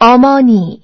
어머니